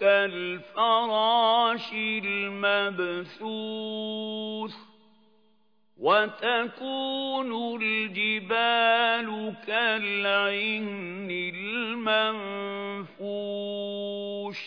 كالفراش المبثوث وتكون الجبال كالعهن المنفوش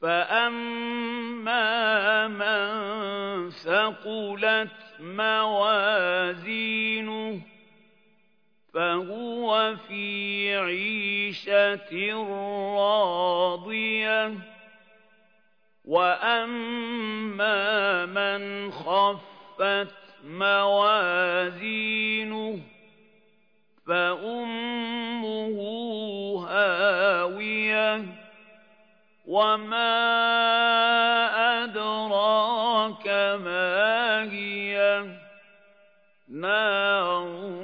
فأما من ثقلت موازينه هو في عيشة راضية. وأما من خفت موازينه فأمه هاوية. وما أدراك ما هي؟ نار